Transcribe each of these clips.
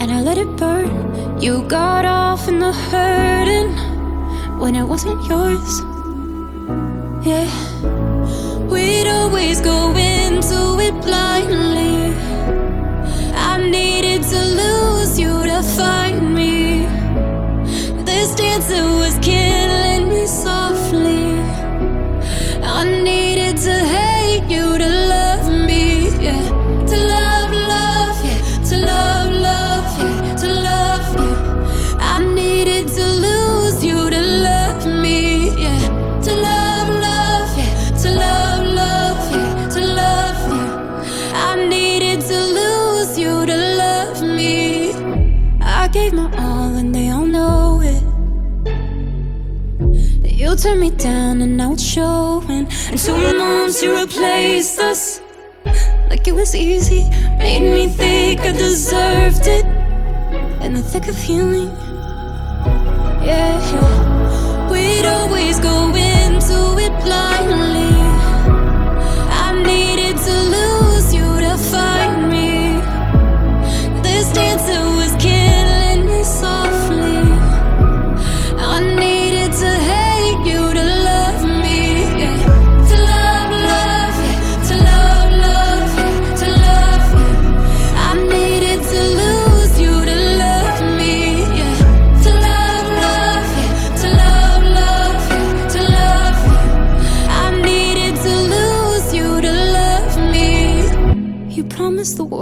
and I let it burn. You got off in the hurting when it wasn't yours. Yeah, we'd always go into it blindly. I needed to lose you to find me. This dancer was killing me softly. I needed to my all and they all know it. You turned me down and now it's showing. And two months you replaced us. Like it was easy, made me think I deserved it. In the thick of healing, yeah.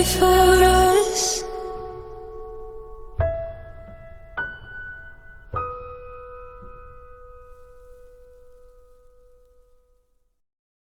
I